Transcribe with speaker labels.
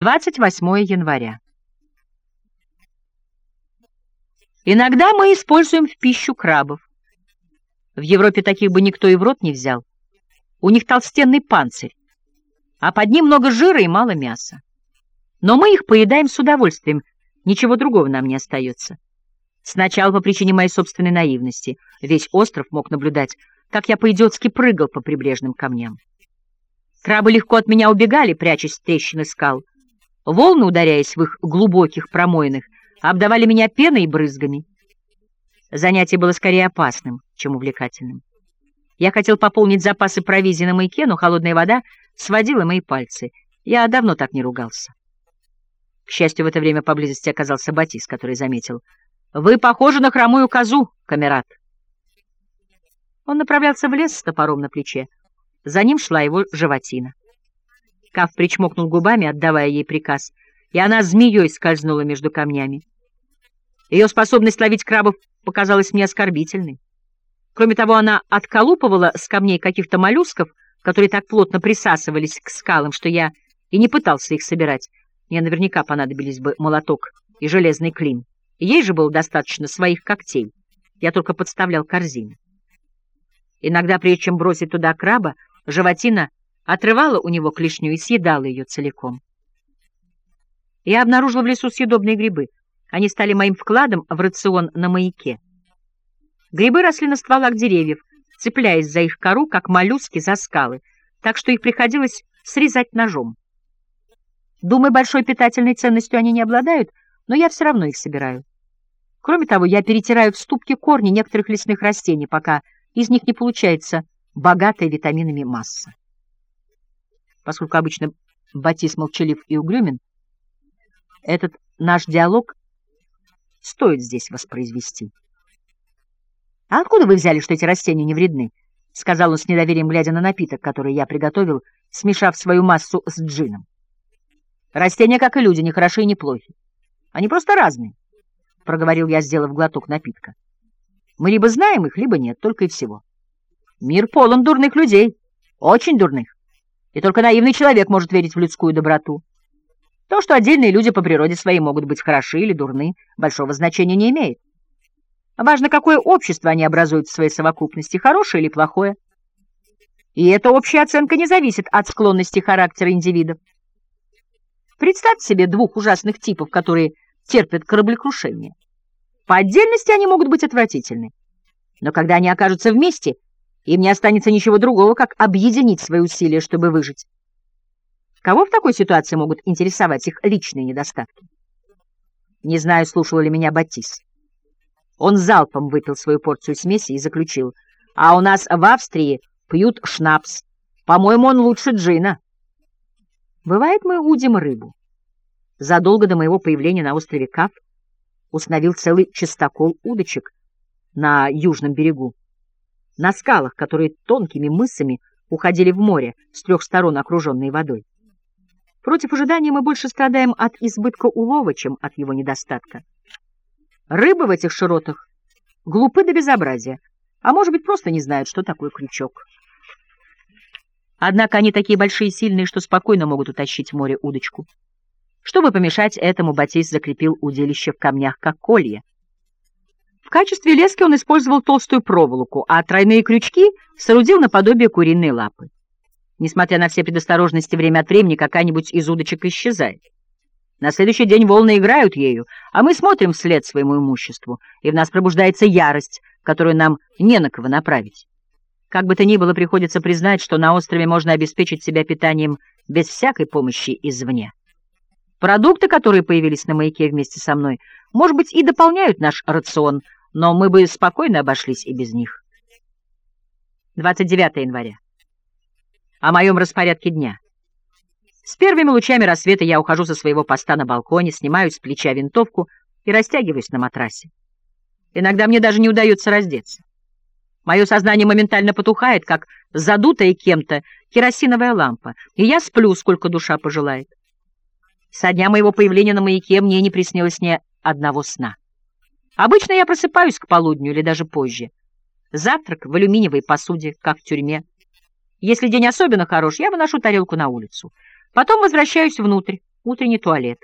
Speaker 1: 28 января. Иногда мы используем в пищу крабов. В Европе таких бы никто и в рот не взял. У них толстенный панцирь, а под ним много жира и мало мяса. Но мы их поедаем с удовольствием, ничего другого нам не остается. Сначала по причине моей собственной наивности. Весь остров мог наблюдать, как я по-идиотски прыгал по прибрежным камням. Крабы легко от меня убегали, прячась в трещины скал. Волны, ударяясь в их глубоких промоинах, обдавали меня пеной и брызгами. Занятие было скорее опасным, чем увлекательным. Я хотел пополнить запасы провизии на маяке, но холодная вода сводила мои пальцы. Я давно так не ругался. К счастью, в это время поблизости оказался Батис, который заметил. «Вы похожи на хромую козу, камерат». Он направлялся в лес с топором на плече. За ним шла его животина. Кав причмокнул губами, отдавая ей приказ, и она змеей скользнула между камнями. Ее способность ловить крабов показалась мне оскорбительной. Кроме того, она отколупывала с камней каких-то моллюсков, которые так плотно присасывались к скалам, что я и не пытался их собирать. Мне наверняка понадобились бы молоток и железный клин. Ей же было достаточно своих когтей. Я только подставлял корзины. Иногда, прежде чем бросить туда краба, животина отрывала у него клешню и съедала ее целиком. Я обнаружил в лесу съедобные грибы. Они стали моим вкладом в рацион на маяке. Грибы росли на стволах деревьев, цепляясь за их кору, как моллюски за скалы, так что их приходилось срезать ножом. Думаю, большой питательной ценностью они не обладают, но я все равно их собираю. Кроме того, я перетираю в ступке корни некоторых лесных растений, пока из них не получается богатая витаминами масса. Поскольку обычно Батис молчалив и угрюмен, этот наш диалог стоит здесь воспроизвести. «А откуда вы взяли, что эти растения не вредны?» — сказал он с недоверием, глядя на напиток, который я приготовил, смешав свою массу с джином. «Растения, как и люди, не хороши и не плохи. Они просто разные», — проговорил я, сделав глоток напитка. «Мы либо знаем их, либо нет, только и всего. Мир полон дурных людей, очень дурных и только наивный человек может верить в людскую доброту. То, что отдельные люди по природе своей могут быть хороши или дурны, большого значения не имеет. Важно, какое общество они образуют в своей совокупности, хорошее или плохое. И эта общая оценка не зависит от склонности характера индивидов. Представьте себе двух ужасных типов, которые терпят кораблекрушение. По отдельности они могут быть отвратительны. Но когда они окажутся вместе – им не останется ничего другого, как объединить свои усилия, чтобы выжить. Кого в такой ситуации могут интересовать их личные недостатки? Не знаю, слушал ли меня Батис. Он залпом выпил свою порцию смеси и заключил. А у нас в Австрии пьют шнапс. По-моему, он лучше джина. Бывает, мы удим рыбу. Задолго до моего появления на острове Каф установил целый чистокол удочек на южном берегу на скалах, которые тонкими мысами уходили в море, с трех сторон окруженные водой. Против ожидания мы больше страдаем от избытка улова, чем от его недостатка. Рыбы в этих широтах глупы до безобразия, а может быть просто не знают, что такое крючок. Однако они такие большие и сильные, что спокойно могут утащить в море удочку. Чтобы помешать этому, Батис закрепил удилище в камнях, как колье. В качестве лески он использовал толстую проволоку, а тройные крючки соорудил наподобие куриной лапы. Несмотря на все предосторожности, время от времени какая-нибудь из удочек исчезает. На следующий день волны играют ею, а мы смотрим вслед своему имуществу, и в нас пробуждается ярость, которую нам не на кого направить. Как бы то ни было, приходится признать, что на острове можно обеспечить себя питанием без всякой помощи извне. Продукты, которые появились на маяке вместе со мной, может быть, и дополняют наш рацион, но мы бы спокойно обошлись и без них. 29 января. О моем распорядке дня. С первыми лучами рассвета я ухожу со своего поста на балконе, снимаю с плеча винтовку и растягиваюсь на матрасе. Иногда мне даже не удается раздеться. Мое сознание моментально потухает, как задутая кем-то керосиновая лампа, и я сплю, сколько душа пожелает. Со дня моего появления на маяке мне не приснилось ни одного сна. Обычно я просыпаюсь к полудню или даже позже. Завтрак в алюминиевой посуде, как в тюрьме. Если день особенно хорош, я выношу тарелку на улицу. Потом возвращаюсь внутрь, утренний туалет.